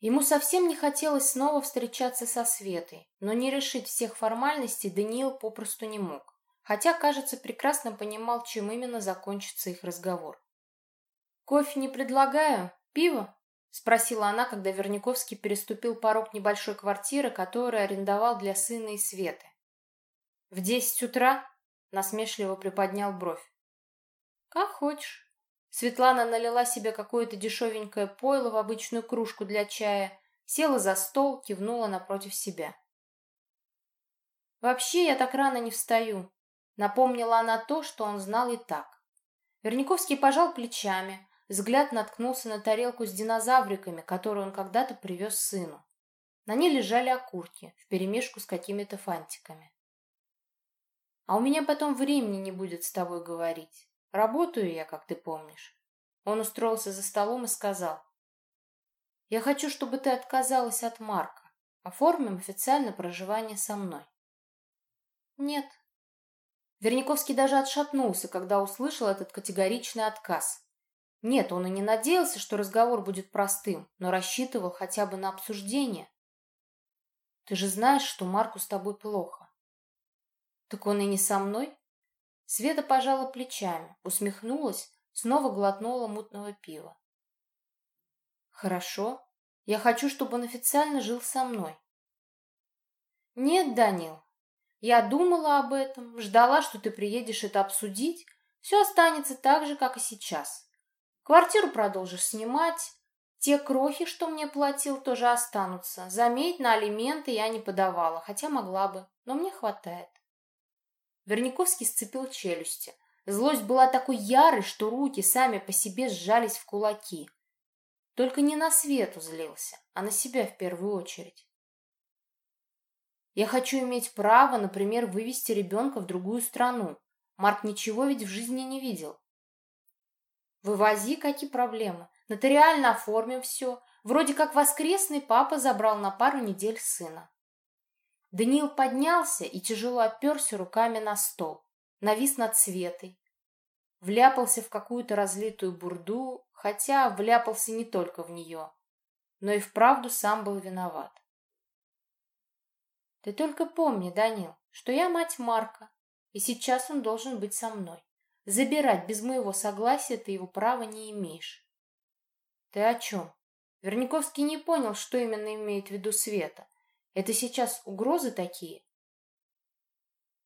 Ему совсем не хотелось снова встречаться со Светой, но не решить всех формальностей Даниил попросту не мог, хотя, кажется, прекрасно понимал, чем именно закончится их разговор. «Кофе не предлагаю? Пиво?» — спросила она, когда Верняковский переступил порог небольшой квартиры, которую арендовал для сына и Светы. «В десять утра?» — насмешливо приподнял бровь. «Как хочешь». Светлана налила себе какое-то дешевенькое пойло в обычную кружку для чая, села за стол, кивнула напротив себя. «Вообще я так рано не встаю», — напомнила она то, что он знал и так. Верняковский пожал плечами, взгляд наткнулся на тарелку с динозавриками, которую он когда-то привез сыну. На ней лежали окурки, вперемешку с какими-то фантиками. «А у меня потом времени не будет с тобой говорить. Работаю я, как ты помнишь. Он устроился за столом и сказал. Я хочу, чтобы ты отказалась от Марка. Оформим официально проживание со мной. Нет. Верниковский даже отшатнулся, когда услышал этот категоричный отказ. Нет, он и не надеялся, что разговор будет простым, но рассчитывал хотя бы на обсуждение. Ты же знаешь, что Марку с тобой плохо. Так он и не со мной? Света пожала плечами, усмехнулась, снова глотнула мутного пива. «Хорошо. Я хочу, чтобы он официально жил со мной». «Нет, Данил. Я думала об этом, ждала, что ты приедешь это обсудить. Все останется так же, как и сейчас. Квартиру продолжишь снимать. Те крохи, что мне платил, тоже останутся. Заметь, на алименты я не подавала, хотя могла бы, но мне хватает. Верниковский сцепил челюсти. Злость была такой ярой, что руки сами по себе сжались в кулаки. Только не на свету злился, а на себя в первую очередь. Я хочу иметь право, например, вывести ребенка в другую страну. Марк ничего ведь в жизни не видел. Вывози, какие проблемы. Нотариально оформим все. Вроде как воскресный папа забрал на пару недель сына. Даниил поднялся и тяжело оперся руками на стол, навис над Светой. Вляпался в какую-то разлитую бурду, хотя вляпался не только в нее, но и вправду сам был виноват. Ты только помни, Данил, что я мать Марка, и сейчас он должен быть со мной. Забирать без моего согласия ты его права не имеешь. Ты о чем? Верниковский не понял, что именно имеет в виду Света. Это сейчас угрозы такие?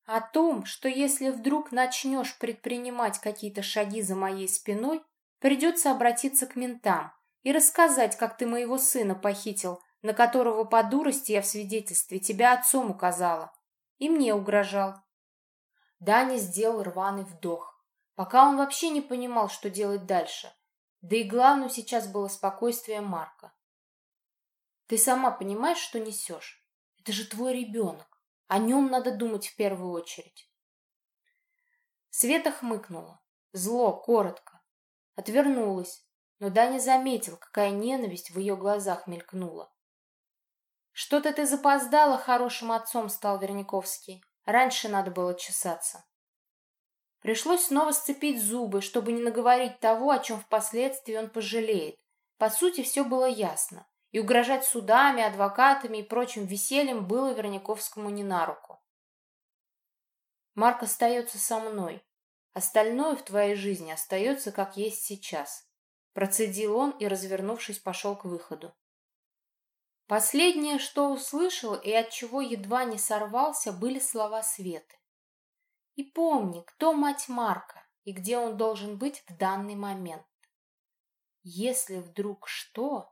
О том, что если вдруг начнешь предпринимать какие-то шаги за моей спиной, придется обратиться к ментам и рассказать, как ты моего сына похитил, на которого по дурости я в свидетельстве тебя отцом указала. И мне угрожал. Даня сделал рваный вдох, пока он вообще не понимал, что делать дальше. Да и главным сейчас было спокойствие Марка. Ты сама понимаешь, что несешь? Это же твой ребенок. О нем надо думать в первую очередь. Света хмыкнула. Зло, коротко. Отвернулась, но Даня заметил, какая ненависть в ее глазах мелькнула. «Что-то ты запоздала, хорошим отцом стал Верняковский. Раньше надо было чесаться». Пришлось снова сцепить зубы, чтобы не наговорить того, о чем впоследствии он пожалеет. По сути, все было ясно и угрожать судами, адвокатами и прочим весельем было Верняковскому не на руку. Марк остается со мной. Остальное в твоей жизни остается, как есть сейчас. Процедил он и, развернувшись, пошел к выходу. Последнее, что услышал и от чего едва не сорвался, были слова Светы. И помни, кто мать Марка и где он должен быть в данный момент. Если вдруг что,